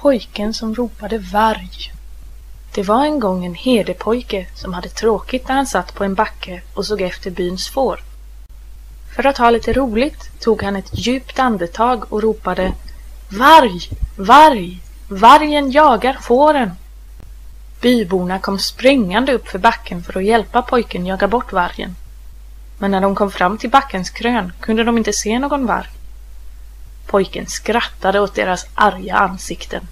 Pojken som ropade varg. Det var en gång en herdepojke som hade tråkigt när han satt på en backe och såg efter byns får. För att ha lite roligt tog han ett djupt andetag och ropade Varg! Varg! Vargen jagar fåren! Byborna kom springande upp för backen för att hjälpa pojken jaga bort vargen. Men när de kom fram till backens krön kunde de inte se någon varg. Pojken skrattade åt deras arga ansikten.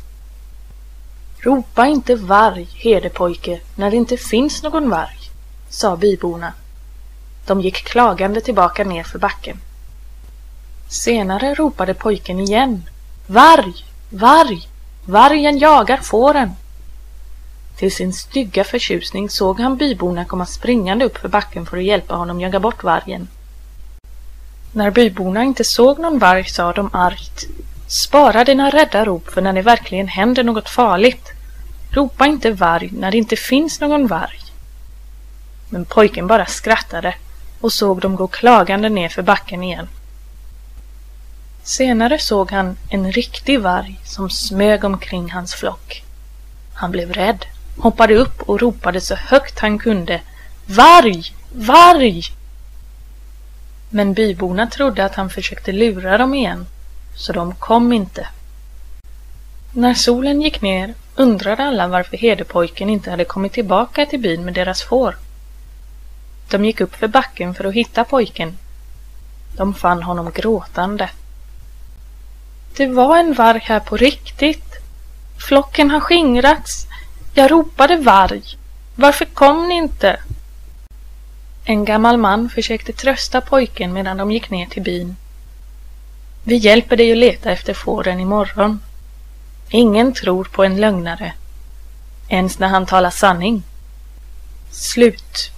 Ropa inte varg, herdepojke, när det inte finns någon varg, sa byborna. De gick klagande tillbaka ner för backen. Senare ropade pojken igen. Varg! Varg! Vargen jagar fåren! Till sin stygga förtjusning såg han byborna komma springande upp för backen för att hjälpa honom jaga bort vargen. När byborna inte såg någon varg sa de argt Spara dina rädda rop för när det verkligen händer något farligt. Ropa inte varg när det inte finns någon varg. Men pojken bara skrattade och såg dem gå klagande ner för backen igen. Senare såg han en riktig varg som smög omkring hans flock. Han blev rädd, hoppade upp och ropade så högt han kunde Varg! Varg! Men byborna trodde att han försökte lura dem igen, så de kom inte. När solen gick ner undrade alla varför herdepojken inte hade kommit tillbaka till byn med deras får. De gick upp för backen för att hitta pojken. De fann honom gråtande. Det var en varg här på riktigt. Flocken har skingrats. Jag ropade varg. Varför kom ni inte? En gammal man försökte trösta pojken medan de gick ner till byn. Vi hjälper dig att leta efter fåren imorgon. Ingen tror på en lögnare. Ens när han talar sanning. Slut.